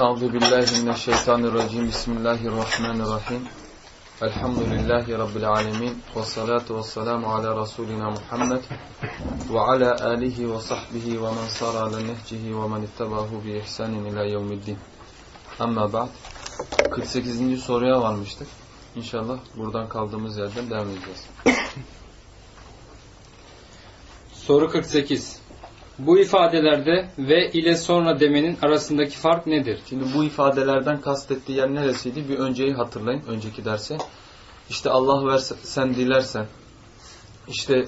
Euzu billahi mineşşeytanirracim. Bismillahirrahmanirrahim. Elhamdülillahi rabbil alamin ve salatu vesselamu ala rasulina Muhammed ve ala alihi ve sahbihi ve men sara ala nehcihi ve men ittabahu bi ihsanin ila yevmiddin. Amma ba'd. 48. soruya varmıştık. İnşallah buradan kaldığımız yerden devam edeceğiz. Soru 48. Bu ifadelerde ve ile sonra demenin arasındaki fark nedir? Şimdi bu ifadelerden kastettiği yer neresiydi? Bir önceyi hatırlayın, önceki derse. İşte Allah verse, sen dilersen, işte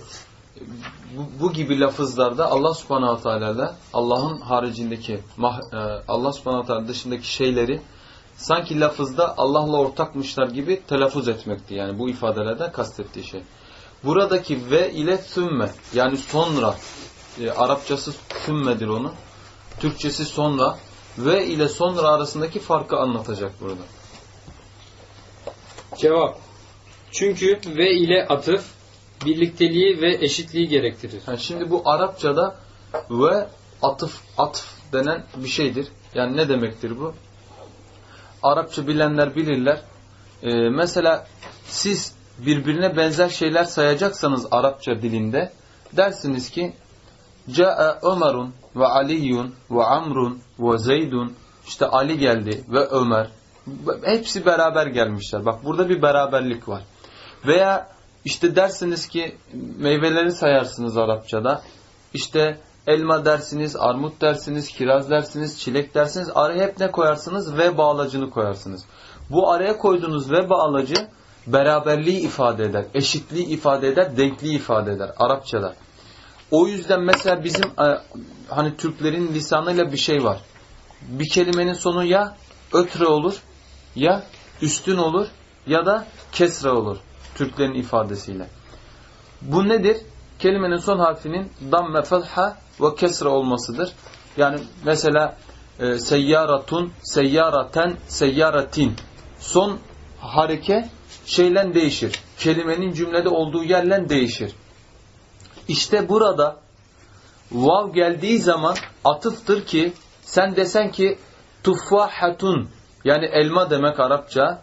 bu, bu gibi lafızlarda Allah subhanahu teala'da Allah'ın haricindeki, e, Allah subhanahu teala dışındaki şeyleri sanki lafızda Allah'la ortakmışlar gibi telaffuz etmekti. Yani bu ifadelerden kastettiği şey. Buradaki ve ile sümme yani sonra e, Arapçası sümmedir onun. Türkçesi sonra ve ile sonra arasındaki farkı anlatacak burada. Cevap. Çünkü ve ile atıf birlikteliği ve eşitliği gerektirir. Yani şimdi bu Arapçada ve atıf atıf denen bir şeydir. Yani ne demektir bu? Arapça bilenler bilirler. Ee, mesela siz birbirine benzer şeyler sayacaksanız Arapça dilinde dersiniz ki Ca'e Ömerun ve Aliyun ve Amrun ve Zeydun işte Ali geldi ve Ömer hepsi beraber gelmişler. Bak burada bir beraberlik var. Veya işte dersiniz ki meyveleri sayarsınız Arapçada. İşte elma dersiniz, armut dersiniz, kiraz dersiniz, çilek dersiniz. Araya hep ne koyarsınız? Ve bağlacını koyarsınız. Bu araya koyduğunuz ve bağlacı beraberliği ifade eder, eşitliği ifade eder, denkliği ifade eder Arapçada. O yüzden mesela bizim e, hani Türklerin lisanıyla bir şey var. Bir kelimenin sonu ya ötre olur, ya üstün olur ya da kesre olur Türklerin ifadesiyle. Bu nedir? Kelimenin son harfinin damme, fetha ve kesre olmasıdır. Yani mesela e, seyyaratun, seyyaraten, seyyaratin. Son hareke şeyle değişir. Kelimenin cümlede olduğu yerle değişir. İşte burada vav geldiği zaman atıftır ki sen desen ki tuffahatun yani elma demek Arapça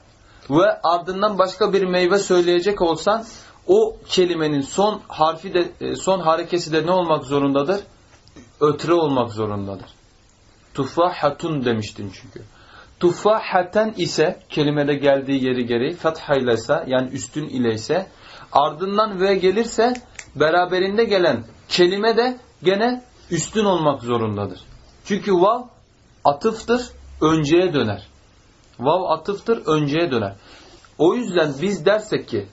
ve ardından başka bir meyve söyleyecek olsan o kelimenin son harfi de e, son harekesi de ne olmak zorundadır? Ötre olmak zorundadır. Tuffahatun demiştin çünkü. Tuffahaten ise kelimede geldiği yeri geri fathayla ise yani üstün ile ise ardından ve gelirse beraberinde gelen kelime de gene üstün olmak zorundadır. Çünkü vav atıftır, önceye döner. Vav atıftır, önceye döner. O yüzden biz dersek ki,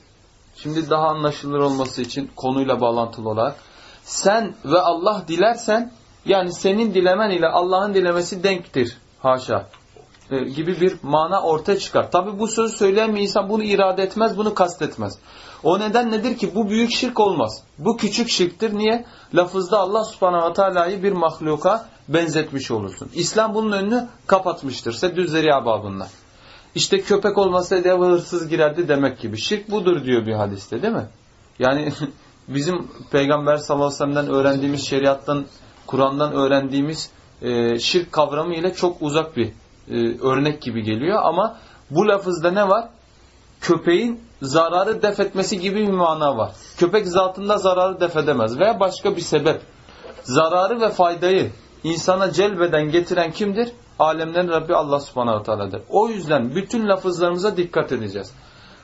şimdi daha anlaşılır olması için konuyla bağlantılı olarak, sen ve Allah dilersen, yani senin dilemen ile Allah'ın dilemesi denktir. Haşa. E, gibi bir mana ortaya çıkar. Tabi bu sözü söyleyen bir insan bunu irade etmez, bunu kastetmez. O neden nedir ki? Bu büyük şirk olmaz. Bu küçük şirktir. Niye? Lafızda Allah subhanahu ve teala'yı bir mahluka benzetmiş olursun. İslam bunun önünü kapatmıştır. Seddüz zeriya babında. İşte köpek olmasaydı eve hırsız girerdi demek gibi. Şirk budur diyor bir hadiste değil mi? Yani bizim Peygamber sallallahu aleyhi ve sellem'den öğrendiğimiz şeriattan, Kur'an'dan öğrendiğimiz e, şirk kavramı ile çok uzak bir e, örnek gibi geliyor. Ama bu lafızda ne var? Köpeğin zararı def etmesi gibi bir mana var. Köpek zatında zararı def edemez veya başka bir sebep. Zararı ve faydayı insana celbeden getiren kimdir? Alemlerin Rabbi Allah subhanahu teala'dır. O yüzden bütün lafızlarımıza dikkat edeceğiz.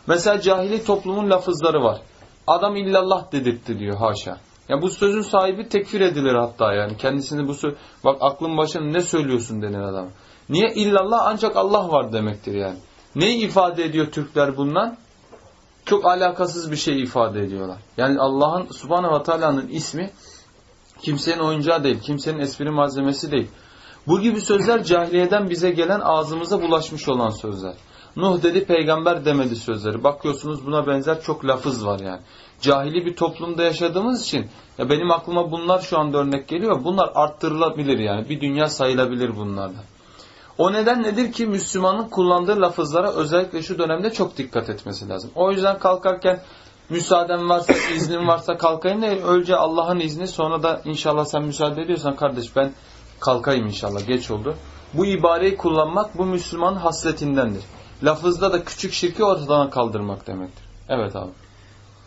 Mesela cahili toplumun lafızları var. Adam illallah dedirtti diyor haşa. Yani bu sözün sahibi tekfir edilir hatta yani. Kendisini bu. Bak aklın başına ne söylüyorsun denir adam. Niye? illallah ancak Allah var demektir yani. Neyi ifade ediyor Türkler bundan? Çok alakasız bir şey ifade ediyorlar. Yani Allah'ın subhanahu ve teala'nın ismi kimsenin oyuncağı değil, kimsenin espri malzemesi değil. Bu gibi sözler cahiliyeden bize gelen ağzımıza bulaşmış olan sözler. Nuh dedi peygamber demedi sözleri. Bakıyorsunuz buna benzer çok lafız var yani. Cahili bir toplumda yaşadığımız için ya benim aklıma bunlar şu anda örnek geliyor. Bunlar arttırılabilir yani. Bir dünya sayılabilir bunlardan. O neden nedir ki Müslümanın kullandığı lafızlara özellikle şu dönemde çok dikkat etmesi lazım. O yüzden kalkarken müsaaden varsa, iznin varsa kalkayım da önce Allah'ın izni sonra da inşallah sen müsaade ediyorsan kardeş ben kalkayım inşallah geç oldu. Bu ibareyi kullanmak bu Müslümanın hasletindendir. Lafızda da küçük şirki ortadan kaldırmak demektir. Evet abi.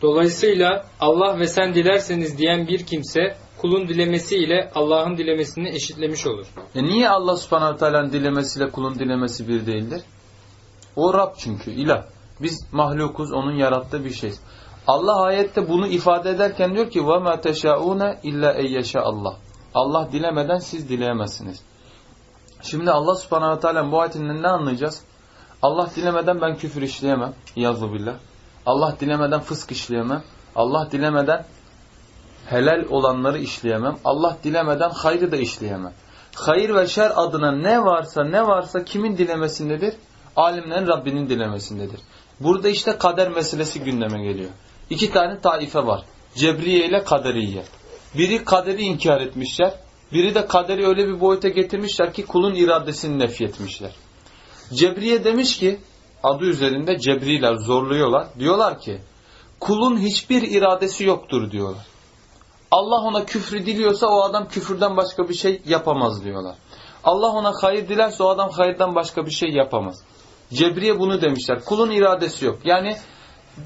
Dolayısıyla Allah ve sen dilerseniz diyen bir kimse kulun dilemesiyle Allah'ın dilemesini eşitlemiş olur. E niye Allah subhanahu teala'nın dilemesiyle kulun dilemesi bir değildir? O Rab çünkü ilah. Biz mahlukuz onun yarattığı bir şey. Allah ayette bunu ifade ederken diyor ki وَمَا تَشَاءُونَ اِلَّا اَيَّشَاءَ Allah. Allah dilemeden siz dileyemezsiniz. Şimdi Allah subhanahu teala bu ayetinden ne anlayacağız? Allah dilemeden ben küfür işleyemem. Yazı billah. Allah dilemeden fısk işleyemem. Allah dilemeden helal olanları işleyemem. Allah dilemeden hayrı da işleyemem. Hayır ve şer adına ne varsa ne varsa kimin dilemesindedir? Alimlerin Rabbinin dilemesindedir. Burada işte kader meselesi gündeme geliyor. İki tane taife var. Cebriye ile Kaderiye. Biri kaderi inkar etmişler. Biri de kaderi öyle bir boyuta getirmişler ki kulun iradesini nefyetmişler. Cebriye demiş ki adı üzerinde cebriler zorluyorlar. Diyorlar ki kulun hiçbir iradesi yoktur diyorlar. Allah ona küfrü diliyorsa o adam küfürden başka bir şey yapamaz diyorlar. Allah ona hayır dilerse o adam hayırdan başka bir şey yapamaz. Cebriye bunu demişler. Kulun iradesi yok. Yani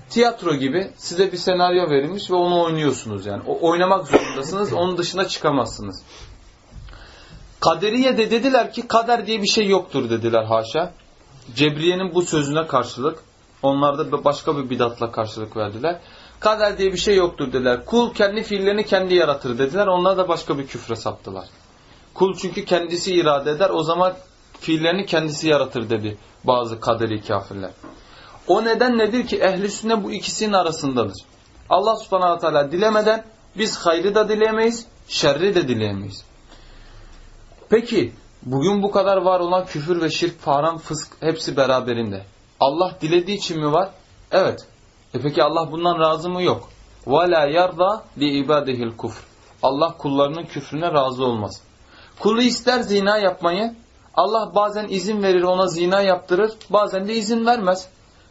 tiyatro gibi size bir senaryo verilmiş ve onu oynuyorsunuz yani. O, oynamak zorundasınız. Onun dışına çıkamazsınız. Kaderiye de dediler ki kader diye bir şey yoktur dediler haşa. Cebriye'nin bu sözüne karşılık onlar da başka bir bidatla karşılık verdiler. Kader diye bir şey yoktur dediler. Kul kendi fiillerini kendi yaratır dediler. Onlar da başka bir küfre saptılar. Kul çünkü kendisi irade eder. O zaman fiillerini kendisi yaratır dedi bazı kaderi kafirler. O neden nedir ki ehli sünne bu ikisinin arasındadır. Allah subhanahu teala dilemeden biz hayrı da dileyemeyiz, şerri de dileyemeyiz. Peki bugün bu kadar var olan küfür ve şirk, haram, fısk hepsi beraberinde. Allah dilediği için mi var? Evet. E peki Allah bundan razı mı? Yok. وَلَا يَرْضَى لِعِبَادِهِ الْكُفْرِ Allah kullarının küfrüne razı olmaz. Kulu ister zina yapmayı, Allah bazen izin verir ona zina yaptırır, bazen de izin vermez.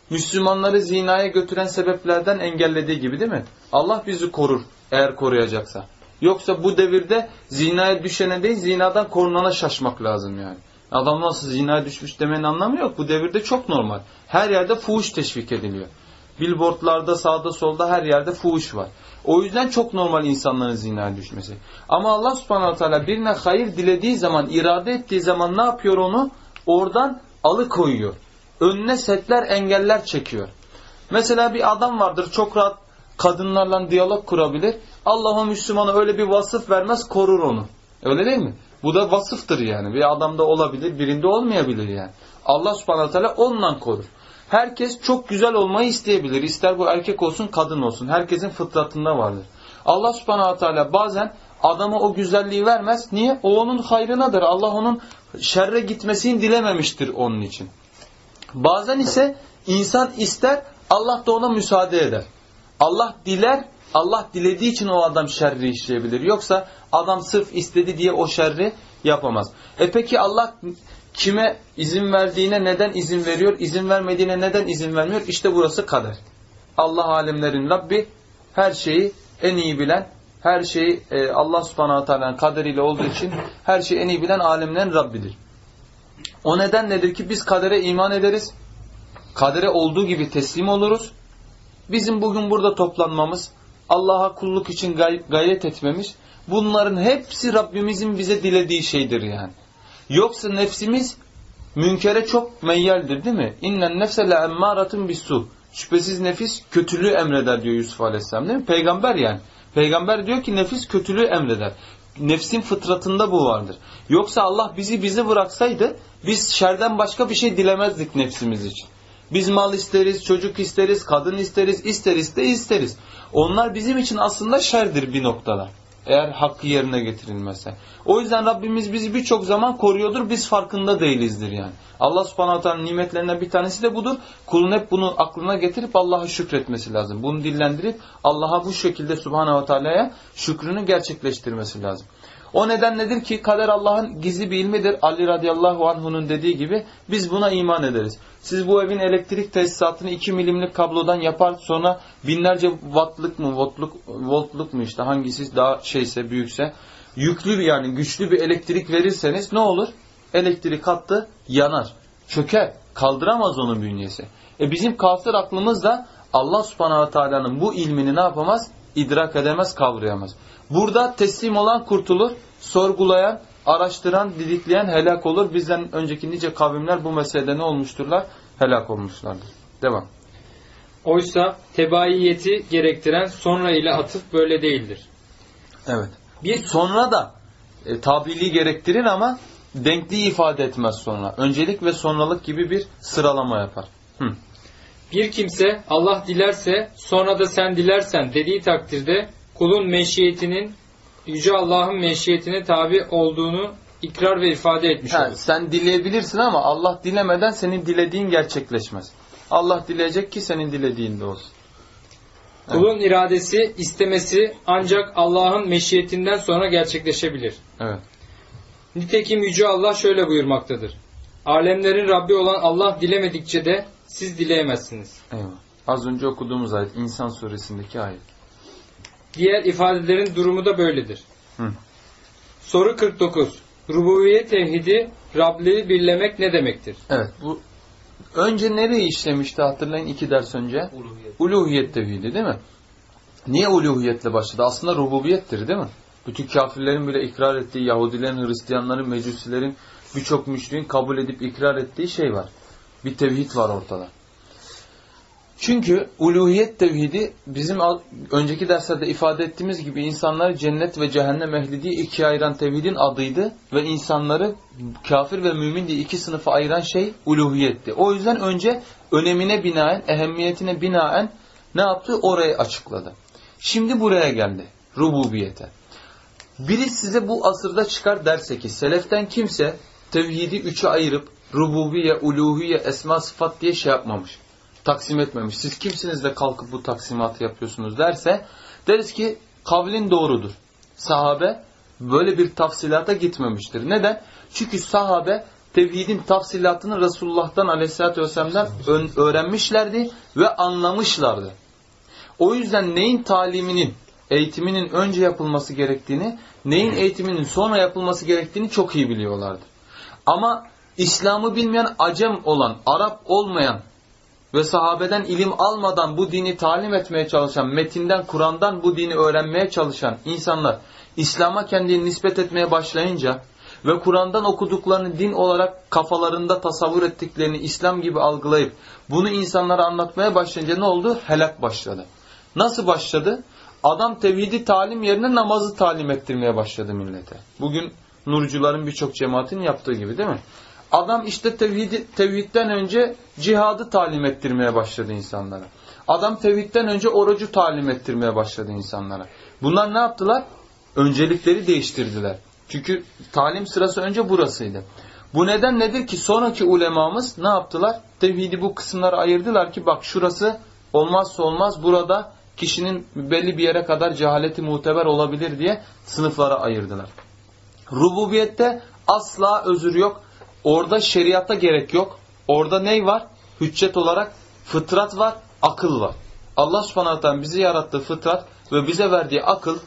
Müslümanları zinaya götüren sebeplerden engellediği gibi değil mi? Allah bizi korur eğer koruyacaksa. Yoksa bu devirde zinaya düşene değil zinadan korunana şaşmak lazım yani. Adam nasıl zinaya düşmüş demenin anlamı yok. Bu devirde çok normal. Her yerde fuhuş teşvik ediliyor. Billboardlarda sağda solda her yerde fuhuş var. O yüzden çok normal insanların zinaya düşmesi. Ama Allah subhanahu teala birine hayır dilediği zaman, irade ettiği zaman ne yapıyor onu? Oradan alıkoyuyor. Önüne setler, engeller çekiyor. Mesela bir adam vardır çok rahat kadınlarla diyalog kurabilir. Allah o Müslümana öyle bir vasıf vermez, korur onu. Öyle değil mi? Bu da vasıftır yani. Bir adamda olabilir, birinde olmayabilir yani. Allah subhanahu teala ondan korur. Herkes çok güzel olmayı isteyebilir. İster bu erkek olsun, kadın olsun. Herkesin fıtratında vardır. Allah subhanahu teala bazen adama o güzelliği vermez. Niye? O onun hayrınadır. Allah onun şerre gitmesini dilememiştir onun için. Bazen ise insan ister, Allah da ona müsaade eder. Allah diler, Allah dilediği için o adam şerri işleyebilir. Yoksa adam sırf istedi diye o şerri yapamaz. E peki Allah kime izin verdiğine neden izin veriyor, izin vermediğine neden izin vermiyor? İşte burası kader. Allah alemlerin Rabbi her şeyi en iyi bilen, her şeyi e, Allah subhanahu teala'nın kaderiyle olduğu için her şeyi en iyi bilen alemlerin Rabbidir. O neden nedir ki biz kadere iman ederiz, kadere olduğu gibi teslim oluruz. Bizim bugün burada toplanmamız, Allah'a kulluk için gay gayret etmemiz, bunların hepsi Rabbimizin bize dilediği şeydir yani. Yoksa nefsimiz münkere çok meyyaldir değil mi? İnnen nefse le emmâratun bissu. Şüphesiz nefis kötülüğü emreder diyor Yusuf Aleyhisselam değil mi? Peygamber yani. Peygamber diyor ki nefis kötülüğü emreder. Nefsin fıtratında bu vardır. Yoksa Allah bizi bizi bıraksaydı biz şerden başka bir şey dilemezdik nefsimiz için. Biz mal isteriz, çocuk isteriz, kadın isteriz, isteriz de isteriz. Onlar bizim için aslında şerdir bir noktada. Eğer hakkı yerine getirilmezse. O yüzden Rabbimiz bizi birçok zaman koruyordur. Biz farkında değilizdir yani. Allah subhanahu teala nimetlerinden bir tanesi de budur. Kulun hep bunu aklına getirip Allah'a şükretmesi lazım. Bunu dillendirip Allah'a bu şekilde subhanahu teala'ya şükrünü gerçekleştirmesi lazım. O neden nedir ki kader Allah'ın gizli bir ilmidir. Ali radıyallahu anh'unun dediği gibi biz buna iman ederiz. Siz bu evin elektrik tesisatını 2 milimlik kablodan yapar sonra binlerce wattlık mı voltluk, voltluk mu işte hangisi daha şeyse büyükse yüklü bir yani güçlü bir elektrik verirseniz ne olur? elektrik attı yanar. Çöker. Kaldıramaz onun bünyesi. E bizim kafir aklımız da Allah subhanahu teala'nın bu ilmini ne yapamaz? İdrak edemez, kavrayamaz. Burada teslim olan kurtulur, sorgulayan, araştıran, didikleyen helak olur. Bizden önceki nice kavimler bu meselede ne olmuşturlar? Helak olmuşlardır. Devam. Oysa tebaiyeti gerektiren sonra ile atıf böyle değildir. Evet. Bir sonra da e, tabiliği gerektirir ama denkliği ifade etmez sonra. Öncelik ve sonralık gibi bir sıralama yapar. Hı. Bir kimse Allah dilerse sonra da sen dilersen dediği takdirde kulun meşiyetinin Yüce Allah'ın meşiyetine tabi olduğunu ikrar ve ifade etmiş olur. sen dileyebilirsin ama Allah dilemeden senin dilediğin gerçekleşmez. Allah dileyecek ki senin dilediğin de olsun. Kulun iradesi, istemesi ancak Allah'ın meşiyetinden sonra gerçekleşebilir. Evet. Nitekim Yüce Allah şöyle buyurmaktadır. Alemlerin Rabbi olan Allah dilemedikçe de siz dileyemezsiniz. Eyvallah. Az önce okuduğumuz ayet İnsan suresindeki ayet. Diğer ifadelerin durumu da böyledir. Hı. Soru 49. Rububiyet tevhidi, Rabliği birlemek ne demektir? Evet bu önce nereyi işlemişti hatırlayın iki ders önce? Uluhiyet. Uluhiyet tevhidi değil mi? Niye uluhiyetle başladı? Aslında rububiyettir değil mi? Bütün kafirlerin bile ikrar ettiği, Yahudilerin, Hristiyanların, Mecusilerin, birçok müşriğin kabul edip ikrar ettiği şey var. Bir tevhid var ortada. Çünkü uluhiyet tevhidi bizim önceki derslerde ifade ettiğimiz gibi insanları cennet ve cehennem ehli diye ikiye ayıran tevhidin adıydı ve insanları kafir ve mümin diye iki sınıfa ayıran şey uluhiyetti. O yüzden önce önemine binaen, ehemmiyetine binaen ne yaptı? Orayı açıkladı. Şimdi buraya geldi. Rububiyete. Biri size bu asırda çıkar derse ki seleften kimse tevhidi üçe ayırıp rububiye, uluhiye, esma, sıfat diye şey yapmamış. Taksim etmemiş. Siz kimsiniz de kalkıp bu taksimatı yapıyorsunuz derse deriz ki kavlin doğrudur. Sahabe böyle bir tafsilata gitmemiştir. Neden? Çünkü sahabe tevhidin tafsilatını Resulullah'tan aleyhissalatü vesselam'dan öğrenmişlerdi ve anlamışlardı. O yüzden neyin taliminin, eğitiminin önce yapılması gerektiğini, neyin eğitiminin sonra yapılması gerektiğini çok iyi biliyorlardı. Ama İslam'ı bilmeyen acem olan, Arap olmayan ve sahabeden ilim almadan bu dini talim etmeye çalışan, metinden, Kur'an'dan bu dini öğrenmeye çalışan insanlar İslam'a kendini nispet etmeye başlayınca ve Kur'an'dan okuduklarını din olarak kafalarında tasavvur ettiklerini İslam gibi algılayıp bunu insanlara anlatmaya başlayınca ne oldu? Helak başladı. Nasıl başladı? Adam tevhidi talim yerine namazı talim ettirmeye başladı millete. Bugün nurcuların birçok cemaatin yaptığı gibi değil mi? Adam işte tevhidi, tevhidden önce cihadı talim ettirmeye başladı insanlara. Adam tevhidden önce orucu talim ettirmeye başladı insanlara. Bunlar ne yaptılar? Öncelikleri değiştirdiler. Çünkü talim sırası önce burasıydı. Bu neden nedir ki sonraki ulemamız ne yaptılar? Tevhidi bu kısımlara ayırdılar ki bak şurası olmazsa olmaz burada kişinin belli bir yere kadar cehaleti muteber olabilir diye sınıflara ayırdılar. Rububiyette asla özür yok. Orada şeriata gerek yok. Orada ney var? Hüccet olarak fıtrat var, akıl var. Allah subhanahu bizi yarattığı fıtrat ve bize verdiği akıl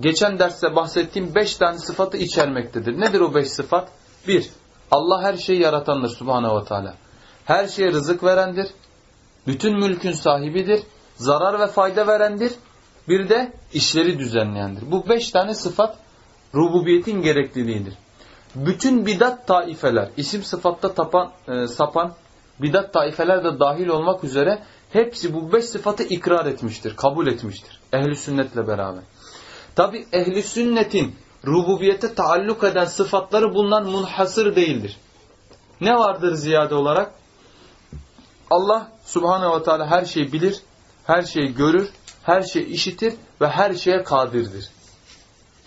geçen derste bahsettiğim beş tane sıfatı içermektedir. Nedir o beş sıfat? Bir, Allah her şeyi yaratandır subhanahu ve teala. Her şeye rızık verendir. Bütün mülkün sahibidir. Zarar ve fayda verendir. Bir de işleri düzenleyendir. Bu beş tane sıfat rububiyetin gerekliliğidir. Bütün bidat taifeler, isim sıfatta tapan, e, sapan bidat taifeler de dahil olmak üzere hepsi bu beş sıfatı ikrar etmiştir, kabul etmiştir. Ehli sünnetle beraber. Tabi ehli sünnetin rububiyete taalluk eden sıfatları bundan munhasır değildir. Ne vardır ziyade olarak? Allah subhanehu ve teala her şeyi bilir, her şeyi görür, her şeyi işitir ve her şeye kadirdir.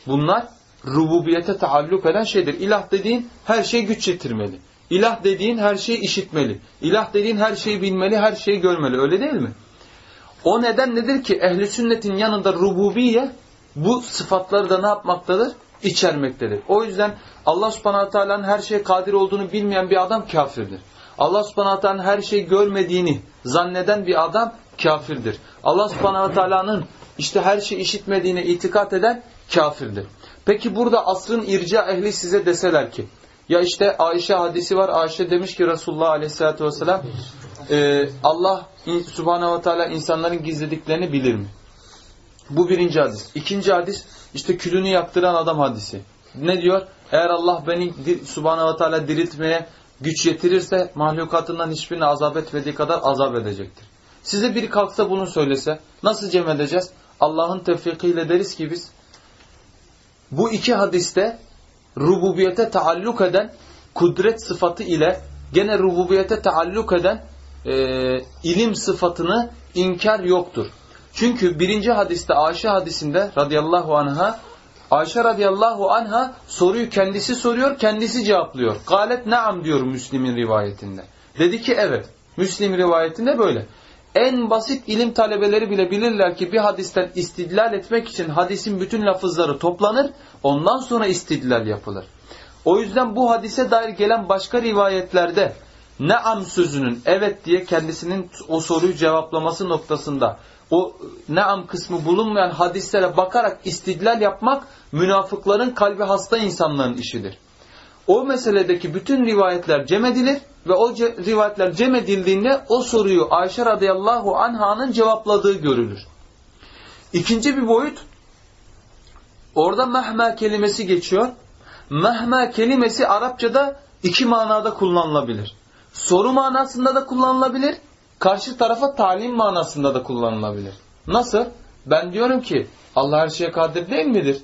Bunlar rububiyete taalluk eden şeydir. İlah dediğin her şeye güç yetirmeli. İlah dediğin her şeyi işitmeli. İlah dediğin her şeyi bilmeli, her şeyi görmeli. Öyle değil mi? O neden nedir ki ehli sünnetin yanında rububiye bu sıfatları da ne yapmaktadır? İçermektedir. O yüzden Allah subhanahu teala'nın her şeye kadir olduğunu bilmeyen bir adam kafirdir. Allah subhanahu teala'nın her şeyi görmediğini zanneden bir adam kafirdir. Allah subhanahu teala'nın işte her şeyi işitmediğine itikat eden kafirdir. Peki burada asrın irca ehli size deseler ki Ya işte Ayşe hadisi var. Ayşe demiş ki Resulullah aleyhissalatü vesselam e, Allah subhanehu ve teala insanların gizlediklerini bilir mi? Bu birinci hadis. İkinci hadis işte külünü yaktıran adam hadisi. Ne diyor? Eğer Allah beni subhanehu ve teala diriltmeye güç yetirirse mahlukatından hiçbirini azap etmediği kadar azap edecektir. Size biri kalksa bunu söylese nasıl cem edeceğiz? Allah'ın tevfikiyle deriz ki biz bu iki hadiste rububiyete taalluk eden kudret sıfatı ile gene rububiyete taalluk eden e, ilim sıfatını inkar yoktur. Çünkü birinci hadiste Ayşe hadisinde radıyallahu anha Ayşe radıyallahu anha soruyu kendisi soruyor, kendisi cevaplıyor. Galet naam diyor Müslim'in rivayetinde. Dedi ki evet. Müslim rivayetinde böyle. En basit ilim talebeleri bile bilirler ki bir hadisten istidlal etmek için hadisin bütün lafızları toplanır, ondan sonra istidlal yapılır. O yüzden bu hadise dair gelen başka rivayetlerde neam sözünün evet diye kendisinin o soruyu cevaplaması noktasında o neam kısmı bulunmayan hadislere bakarak istidlal yapmak münafıkların kalbi hasta insanların işidir. O meseledeki bütün rivayetler cem edilir ve o rivayetler cem edildiğinde o soruyu Ayşe radıyallahu anha'nın cevapladığı görülür. İkinci bir boyut orada mehme kelimesi geçiyor. Mehme kelimesi Arapçada iki manada kullanılabilir. Soru manasında da kullanılabilir. Karşı tarafa talim manasında da kullanılabilir. Nasıl? Ben diyorum ki Allah her şeye kadir değil midir?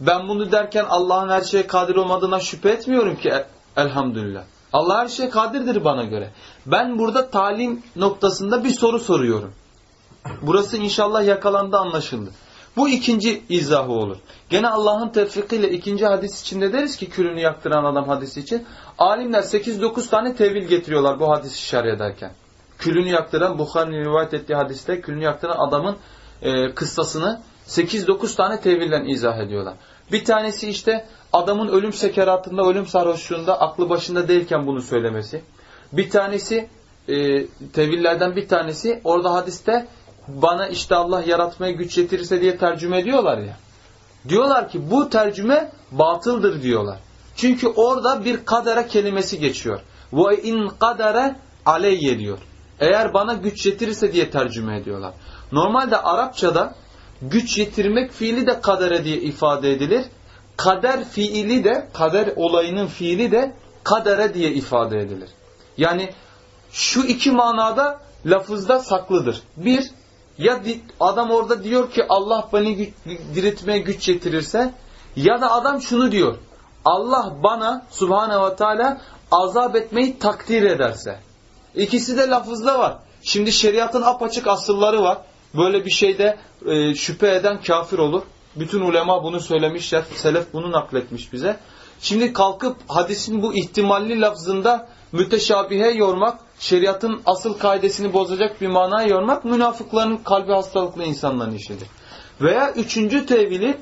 Ben bunu derken Allah'ın her şeye kadir olmadığına şüphe etmiyorum ki elhamdülillah. Allah her şeye kadirdir bana göre. Ben burada talim noktasında bir soru soruyorum. Burası inşallah yakalandı anlaşıldı. Bu ikinci izahı olur. Gene Allah'ın tevfikiyle ikinci hadis içinde deriz ki külünü yaktıran adam hadisi için. Alimler 8-9 tane tevil getiriyorlar bu hadisi şerh ederken. Külünü yaktıran, Bukhari'nin rivayet ettiği hadiste külünü yaktıran adamın e, kıssasını 8-9 tane tevilden izah ediyorlar. Bir tanesi işte adamın ölüm sekeratında, ölüm sarhoşluğunda aklı başında değilken bunu söylemesi. Bir tanesi e, tevillerden bir tanesi orada hadiste bana işte Allah yaratmaya güç yetirirse diye tercüme ediyorlar ya. Diyorlar ki bu tercüme batıldır diyorlar. Çünkü orada bir kadere kelimesi geçiyor. Ve in kadere aleyye diyor. Eğer bana güç yetirirse diye tercüme ediyorlar. Normalde Arapçada güç yetirmek fiili de kadere diye ifade edilir. Kader fiili de, kader olayının fiili de kadere diye ifade edilir. Yani şu iki manada lafızda saklıdır. Bir, ya adam orada diyor ki Allah beni güç, diriltmeye güç yetirirse ya da adam şunu diyor. Allah bana subhanehu ve teala azap etmeyi takdir ederse. İkisi de lafızda var. Şimdi şeriatın apaçık asılları var. Böyle bir şeyde e, şüphe eden kafir olur. Bütün ulema bunu söylemişler. Selef bunu nakletmiş bize. Şimdi kalkıp hadisin bu ihtimalli lafzında müteşabihe yormak, şeriatın asıl kaidesini bozacak bir manaya yormak münafıkların kalbi hastalıklı insanların işidir. Veya üçüncü tevili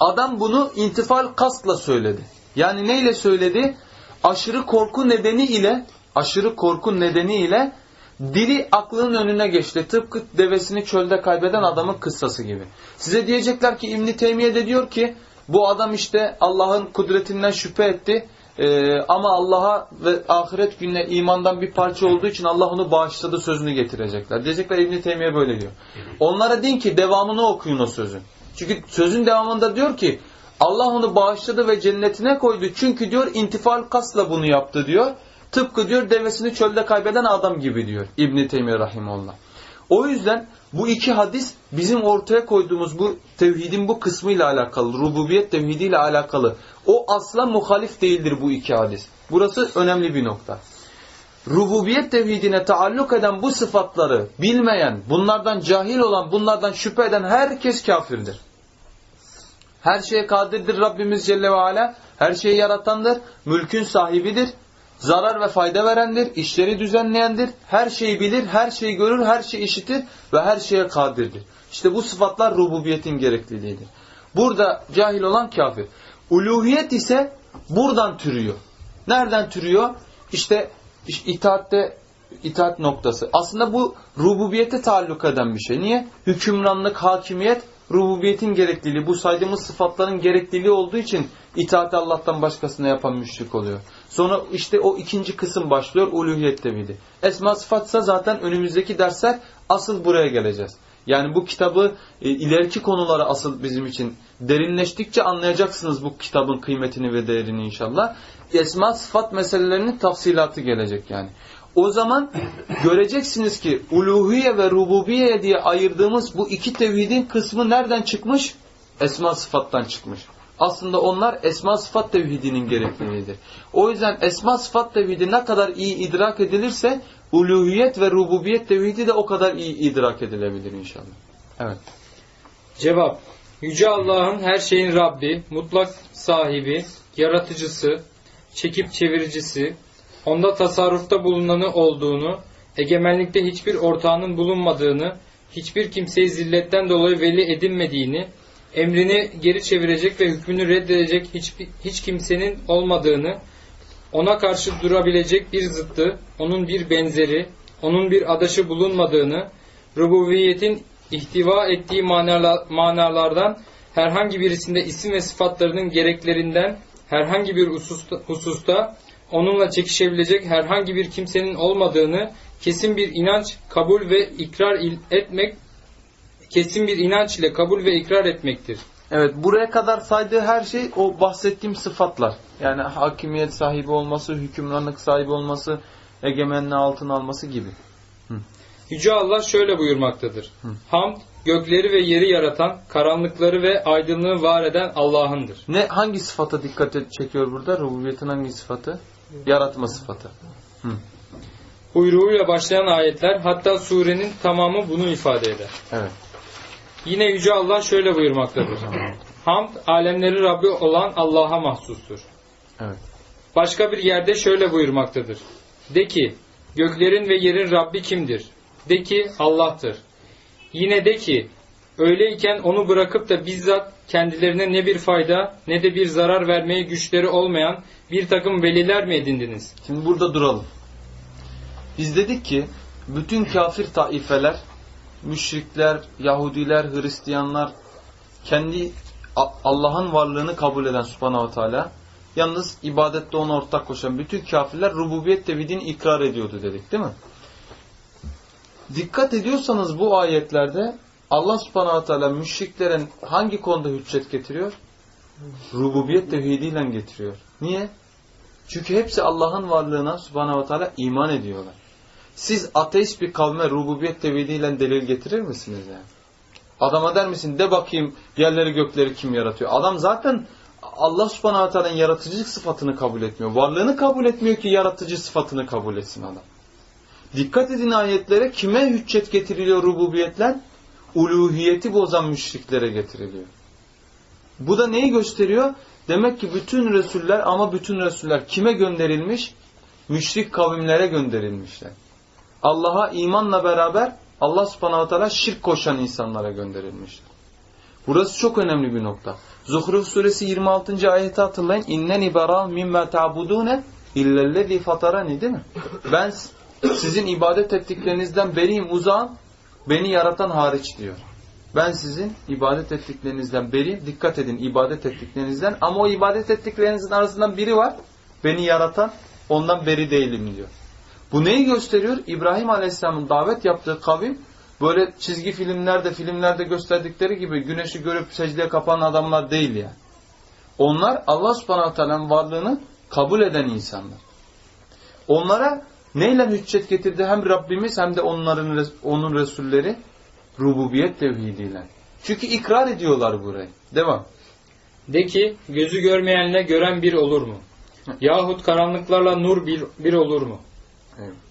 adam bunu intifal kasla söyledi. Yani neyle söyledi? Aşırı korku nedeni ile aşırı korku nedeni ile dili aklının önüne geçti. Tıpkı devesini çölde kaybeden adamın kıssası gibi. Size diyecekler ki İbn Teymiye de diyor ki bu adam işte Allah'ın kudretinden şüphe etti. Ee, ama Allah'a ve ahiret gününe imandan bir parça olduğu için Allah onu bağışladı sözünü getirecekler. Diyecekler İbn Teymiye böyle diyor. Onlara deyin ki devamını okuyun o sözün. Çünkü sözün devamında diyor ki Allah onu bağışladı ve cennetine koydu. Çünkü diyor intifal kasla bunu yaptı diyor. Tıpkı diyor devesini çölde kaybeden adam gibi diyor İbn Teymiye rahimullah. O yüzden bu iki hadis bizim ortaya koyduğumuz bu tevhidin bu kısmıyla alakalı, rububiyet tevhidiyle alakalı. O asla muhalif değildir bu iki hadis. Burası önemli bir nokta. Rububiyet tevhidine taalluk eden bu sıfatları bilmeyen, bunlardan cahil olan, bunlardan şüphe eden herkes kafirdir. Her şeye kadirdir Rabbimiz Celle ve Ala. Her şeyi yaratandır. Mülkün sahibidir. Zarar ve fayda verendir, işleri düzenleyendir, her şeyi bilir, her şeyi görür, her şeyi işitir ve her şeye kadirdir. İşte bu sıfatlar rububiyetin gerekliliğidir. Burada cahil olan kafir. Uluhiyet ise buradan türüyor. Nereden türüyor? İşte itaatte itaat noktası. Aslında bu rububiyete taalluk eden bir şey. Niye? Hükümranlık, hakimiyet rububiyetin gerekliliği, bu saydığımız sıfatların gerekliliği olduğu için itaati Allah'tan başkasına yapan müşrik oluyor. Sonra işte o ikinci kısım başlıyor, uluhiyet tevhidi. Esma sıfatsa zaten önümüzdeki dersler asıl buraya geleceğiz. Yani bu kitabı e, ileriki konulara asıl bizim için derinleştikçe anlayacaksınız bu kitabın kıymetini ve değerini inşallah. Esma sıfat meselelerinin tafsilatı gelecek yani. O zaman göreceksiniz ki uluhiye ve rububiye diye ayırdığımız bu iki tevhidin kısmı nereden çıkmış? Esma sıfattan çıkmış. Aslında onlar esma sıfat tevhidinin gerekliliğidir. O yüzden esma sıfat tevhidi ne kadar iyi idrak edilirse uluhiyet ve rububiyet tevhidi de o kadar iyi idrak edilebilir inşallah. Evet. Cevap. Yüce Allah'ın her şeyin Rabbi, mutlak sahibi, yaratıcısı, çekip çeviricisi, onda tasarrufta bulunanı olduğunu, egemenlikte hiçbir ortağının bulunmadığını, hiçbir kimseyi zilletten dolayı veli edinmediğini, emrini geri çevirecek ve hükmünü reddedecek hiçbir, hiç kimsenin olmadığını, ona karşı durabilecek bir zıttı, onun bir benzeri, onun bir adaşı bulunmadığını, rububiyetin ihtiva ettiği manalardan herhangi birisinde isim ve sıfatlarının gereklerinden herhangi bir hususta, hususta onunla çekişebilecek herhangi bir kimsenin olmadığını kesin bir inanç kabul ve ikrar etmek kesin bir inanç ile kabul ve ikrar etmektir. Evet buraya kadar saydığı her şey o bahsettiğim sıfatlar. Yani hakimiyet sahibi olması, hükümranlık sahibi olması, egemenliği altına alması gibi. Hı. Yüce Allah şöyle buyurmaktadır. Hı. Hamd gökleri ve yeri yaratan, karanlıkları ve aydınlığı var eden Allah'ındır. Ne hangi sıfata dikkat çekiyor burada? Rububiyetin hangi sıfatı? Yaratma sıfatı. Hı. Buyruğuyla başlayan ayetler hatta surenin tamamı bunu ifade eder. Evet. Yine Yüce Allah şöyle buyurmaktadır. Hamd, alemleri Rabbi olan Allah'a mahsustur. Evet. Başka bir yerde şöyle buyurmaktadır. De ki, göklerin ve yerin Rabbi kimdir? De ki, Allah'tır. Yine de ki, öyleyken onu bırakıp da bizzat kendilerine ne bir fayda ne de bir zarar vermeye güçleri olmayan bir takım veliler mi edindiniz? Şimdi burada duralım. Biz dedik ki, bütün kafir taifeler müşrikler, Yahudiler, Hristiyanlar kendi Allah'ın varlığını kabul eden subhanahu teala yalnız ibadette ona ortak koşan bütün kafirler rububiyet tevhidini ikrar ediyordu dedik değil mi? Dikkat ediyorsanız bu ayetlerde Allah subhanahu teala müşriklerin hangi konuda hüccet getiriyor? Rububiyet tevhidiyle getiriyor. Niye? Çünkü hepsi Allah'ın varlığına subhanahu teala iman ediyorlar. Siz ateist bir kavme rububiyet tevhidiyle delil getirir misiniz yani? Adama der misin de bakayım yerleri gökleri kim yaratıyor? Adam zaten Allah subhanahu teala'nın yaratıcı sıfatını kabul etmiyor. Varlığını kabul etmiyor ki yaratıcı sıfatını kabul etsin adam. Dikkat edin ayetlere kime hüccet getiriliyor rububiyetle? Uluhiyeti bozan müşriklere getiriliyor. Bu da neyi gösteriyor? Demek ki bütün Resuller ama bütün Resuller kime gönderilmiş? Müşrik kavimlere gönderilmişler. Allah'a imanla beraber Allah subhanahu teala şirk koşan insanlara gönderilmiştir. Burası çok önemli bir nokta. Zuhruf suresi 26. ayeti hatırlayın. İnneni beral mimme ta'budune illellezi fatarani değil mi? Ben sizin ibadet ettiklerinizden beriyim uzağım. Beni yaratan hariç diyor. Ben sizin ibadet ettiklerinizden beriyim. Dikkat edin ibadet ettiklerinizden. Ama o ibadet ettiklerinizin arasından biri var. Beni yaratan ondan beri değilim diyor. Bu neyi gösteriyor? İbrahim Aleyhisselam'ın davet yaptığı kavim böyle çizgi filmlerde, filmlerde gösterdikleri gibi güneşi görüp secdeye kapan adamlar değil yani. Onlar Allah subhanahu teala'nın varlığını kabul eden insanlar. Onlara neyle hüccet getirdi hem Rabbimiz hem de onların onun Resulleri? Rububiyet tevhidiyle. Çünkü ikrar ediyorlar burayı. Devam. De ki gözü görmeyenle gören bir olur mu? Yahut karanlıklarla nur bir, bir olur mu?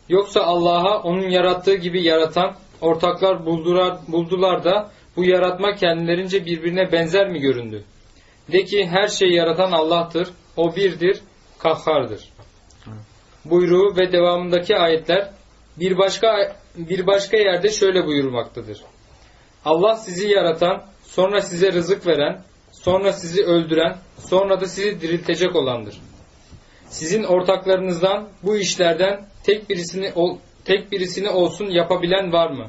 Yoksa Allah'a onun yarattığı gibi yaratan ortaklar buldular, buldular da bu yaratma kendilerince birbirine benzer mi göründü? De ki her şeyi yaratan Allah'tır. O birdir, kahhardır. Buyruğu ve devamındaki ayetler bir başka bir başka yerde şöyle buyurmaktadır. Allah sizi yaratan, sonra size rızık veren, sonra sizi öldüren, sonra da sizi diriltecek olandır. Sizin ortaklarınızdan bu işlerden tek birisini tek birisini olsun yapabilen var mı?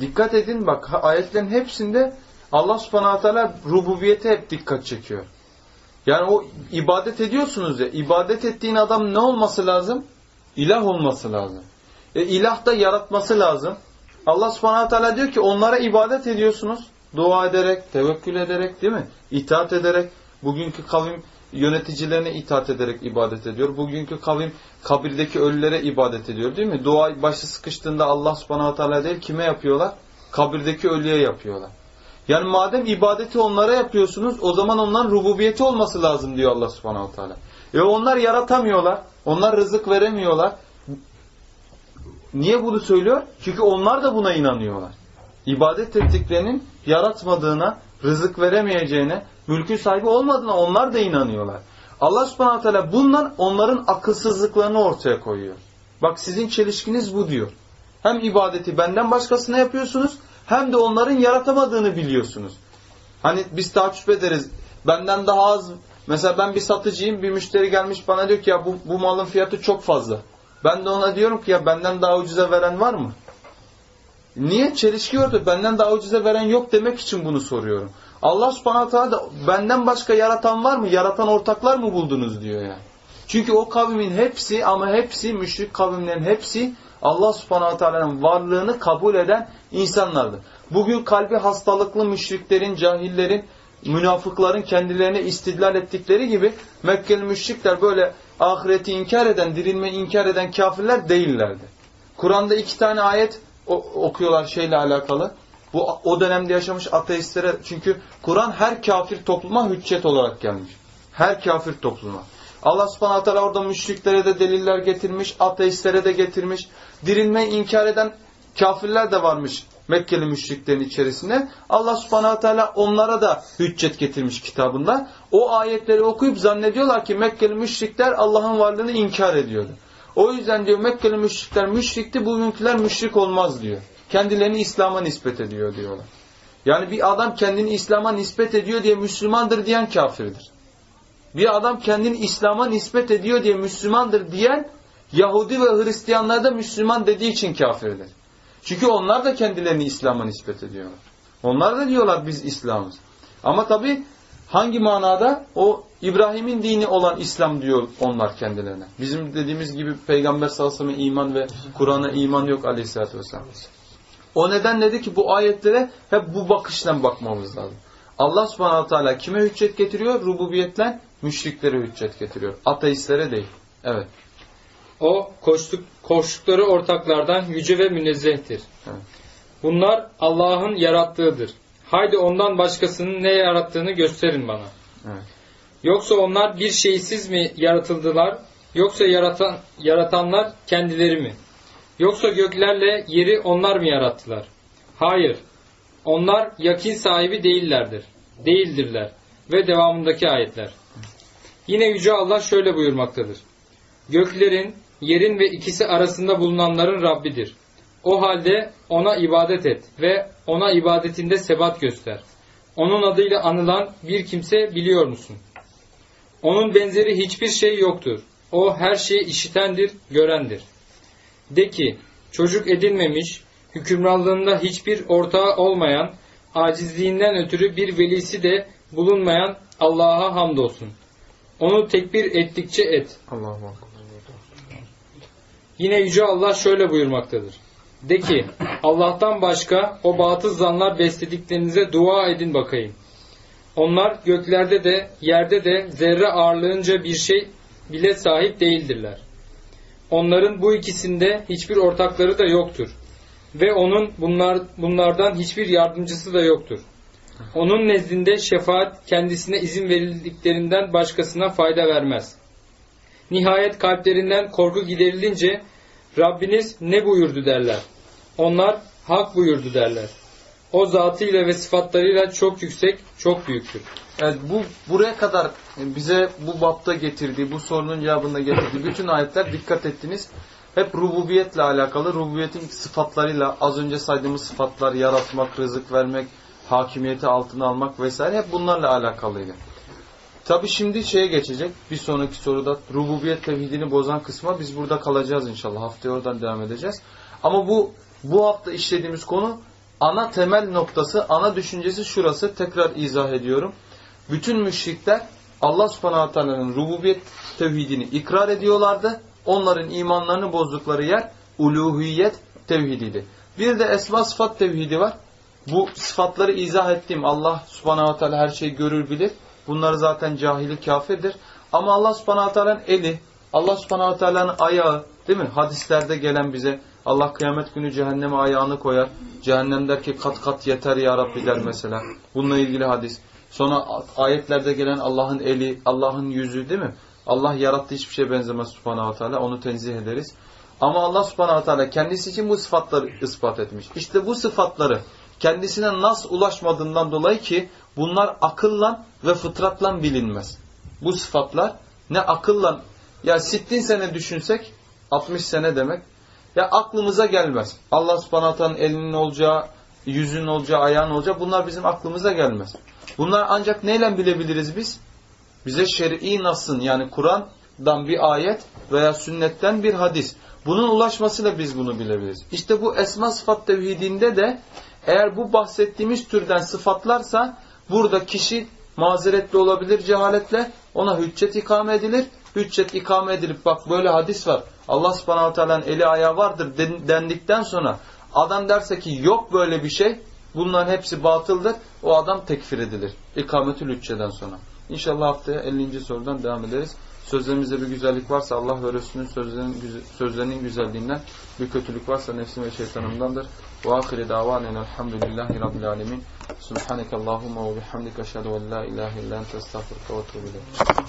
Dikkat edin bak ayetlerin hepsinde Allah subhanahu teala rububiyete hep dikkat çekiyor. Yani o ibadet ediyorsunuz ya, ibadet ettiğin adam ne olması lazım? İlah olması lazım. E, ilah da yaratması lazım. Allah subhanahu teala diyor ki onlara ibadet ediyorsunuz. Dua ederek, tevekkül ederek değil mi? İtaat ederek. Bugünkü kavim yöneticilerine itaat ederek ibadet ediyor. Bugünkü kavim kabirdeki ölülere ibadet ediyor değil mi? Dua başı sıkıştığında Allah subhanahu teala değil kime yapıyorlar? Kabirdeki ölüye yapıyorlar. Yani madem ibadeti onlara yapıyorsunuz o zaman onların rububiyeti olması lazım diyor Allah subhanahu teala. E onlar yaratamıyorlar. Onlar rızık veremiyorlar. Niye bunu söylüyor? Çünkü onlar da buna inanıyorlar. İbadet ettiklerinin yaratmadığına, rızık veremeyeceğine, mülkün sahibi olmadığına onlar da inanıyorlar. Allah subhanahu teala bundan onların akılsızlıklarını ortaya koyuyor. Bak sizin çelişkiniz bu diyor. Hem ibadeti benden başkasına yapıyorsunuz hem de onların yaratamadığını biliyorsunuz. Hani biz takip ederiz. Benden daha az mesela ben bir satıcıyım bir müşteri gelmiş bana diyor ki ya bu, bu malın fiyatı çok fazla. Ben de ona diyorum ki ya benden daha ucuza veren var mı? Niye? Çelişki orada. Benden daha ucuza veren yok demek için bunu soruyorum. Allah subhanahu da benden başka yaratan var mı? Yaratan ortaklar mı buldunuz diyor yani. Çünkü o kavmin hepsi ama hepsi müşrik kavimlerin hepsi Allah subhanahu teala'nın varlığını kabul eden insanlardı. Bugün kalbi hastalıklı müşriklerin, cahillerin, münafıkların kendilerine istidlal ettikleri gibi Mekkeli müşrikler böyle ahireti inkar eden, dirilmeyi inkar eden kafirler değillerdi. Kur'an'da iki tane ayet okuyorlar şeyle alakalı. Bu o dönemde yaşamış ateistlere çünkü Kur'an her kafir topluma hüccet olarak gelmiş. Her kafir topluma. Allah subhanahu teala orada müşriklere de deliller getirmiş, ateistlere de getirmiş. Dirilmeyi inkar eden kafirler de varmış Mekkeli müşriklerin içerisinde. Allah subhanahu teala onlara da hüccet getirmiş kitabında. O ayetleri okuyup zannediyorlar ki Mekkeli müşrikler Allah'ın varlığını inkar ediyordu. O yüzden diyor Mekkeli müşrikler müşrikti, bugünküler müşrik olmaz diyor. Kendilerini İslam'a nispet ediyor diyorlar. Yani bir adam kendini İslam'a nispet ediyor diye Müslümandır diyen kafirdir. Bir adam kendini İslam'a nispet ediyor diye Müslümandır diyen Yahudi ve Hristiyanlar da Müslüman dediği için kafirdir. Çünkü onlar da kendilerini İslam'a nispet ediyorlar. Onlar da diyorlar biz İslam'ız. Ama tabi hangi manada? O İbrahim'in dini olan İslam diyor onlar kendilerine. Bizim dediğimiz gibi Peygamber sallallahu iman ve Kur'an'a iman yok aleyhissalatü vesselam. O neden dedi ki bu ayetlere hep bu bakışla bakmamız lazım. Allah subhanahu teala kime hüccet getiriyor? Rububiyetle müşriklere hüccet getiriyor. Ateistlere değil. Evet. O koştuk, koştukları ortaklardan yüce ve münezzehtir. Bunlar Allah'ın yarattığıdır. Haydi ondan başkasının ne yarattığını gösterin bana. Evet. Yoksa onlar bir şeysiz mi yaratıldılar? Yoksa yaratan, yaratanlar kendileri mi? Yoksa göklerle yeri onlar mı yarattılar? Hayır. Onlar yakin sahibi değillerdir. Değildirler. Ve devamındaki ayetler. Yine Yüce Allah şöyle buyurmaktadır. Göklerin, yerin ve ikisi arasında bulunanların Rabbidir. O halde ona ibadet et ve ona ibadetinde sebat göster. Onun adıyla anılan bir kimse biliyor musun? Onun benzeri hiçbir şey yoktur. O her şeyi işitendir, görendir. De ki, çocuk edinmemiş, hükümranlığında hiçbir ortağı olmayan, acizliğinden ötürü bir velisi de bulunmayan Allah'a hamdolsun. Onu tekbir ettikçe et. Allah'a Yine Yüce Allah şöyle buyurmaktadır. De ki, Allah'tan başka o batıl zanlar beslediklerinize dua edin bakayım. Onlar göklerde de yerde de zerre ağırlığınca bir şey bile sahip değildirler. Onların bu ikisinde hiçbir ortakları da yoktur. Ve onun bunlar, bunlardan hiçbir yardımcısı da yoktur. Onun nezdinde şefaat kendisine izin verildiklerinden başkasına fayda vermez. Nihayet kalplerinden korku giderilince Rabbiniz ne buyurdu derler. Onlar hak buyurdu derler. O zatıyla ve sıfatlarıyla çok yüksek, çok büyüktür. Evet bu buraya kadar bize bu bapta getirdiği, bu sorunun cevabında getirdiği bütün ayetler dikkat ettiniz. Hep rububiyetle alakalı, rububiyetin sıfatlarıyla az önce saydığımız sıfatlar, yaratmak, rızık vermek, hakimiyeti altına almak vesaire hep bunlarla alakalıydı. Tabi şimdi şeye geçecek. Bir sonraki soruda rububiyet tevhidini bozan kısma biz burada kalacağız inşallah. Haftaya oradan devam edeceğiz. Ama bu bu hafta işlediğimiz konu ana temel noktası, ana düşüncesi şurası. Tekrar izah ediyorum. Bütün müşrikler Allah subhanahu teala'nın rububiyet tevhidini ikrar ediyorlardı. Onların imanlarını bozdukları yer uluhiyet tevhidiydi. Bir de esma sıfat tevhidi var. Bu sıfatları izah ettiğim Allah subhanahu teala her şeyi görür bilir. Bunlar zaten cahili kafirdir. Ama Allah subhanahu teala'nın eli, Allah subhanahu teala'nın ayağı değil mi? Hadislerde gelen bize Allah kıyamet günü cehenneme ayağını koyar. Cehennem der ki kat kat yeter ya Rabbi der mesela. Bununla ilgili hadis. Sonra ayetlerde gelen Allah'ın eli, Allah'ın yüzü değil mi? Allah yarattı hiçbir şeye benzemez subhanahu teala. Onu tenzih ederiz. Ama Allah subhanahu teala kendisi için bu sıfatları ispat etmiş. İşte bu sıfatları kendisine nasıl ulaşmadığından dolayı ki bunlar akılla ve fıtratla bilinmez. Bu sıfatlar ne akılla ya sittin sene düşünsek 60 sene demek ya aklımıza gelmez. Allah subhanahu elinin olacağı, yüzünün olacağı, ayağının olacağı bunlar bizim aklımıza gelmez. Bunlar ancak neyle bilebiliriz biz? Bize şer'i nasın yani Kur'an'dan bir ayet veya sünnetten bir hadis. Bunun ulaşmasıyla biz bunu bilebiliriz. İşte bu esma sıfat tevhidinde de eğer bu bahsettiğimiz türden sıfatlarsa burada kişi mazeretli olabilir cehaletle ona hüccet ikame edilir. Hüccet ikame edilip bak böyle hadis var. Allah subhanahu teala'nın eli ayağı vardır dendikten sonra adam derse ki yok böyle bir şey bunların hepsi batıldır. O adam tekfir edilir. İkametül hücceden sonra. İnşallah haftaya 50. sorudan devam ederiz. Sözlerimizde bir güzellik varsa Allah ve Resulünün sözlerinin, güzelliğinden, bir kötülük varsa nefsim ve şeytanımdandır. وآخر دعوانا الحمد لله رب العالمين. سبحانك اللهم وبحمدك أشهد أن لا إله إلا أنت أستغفرك وأتوب إليك.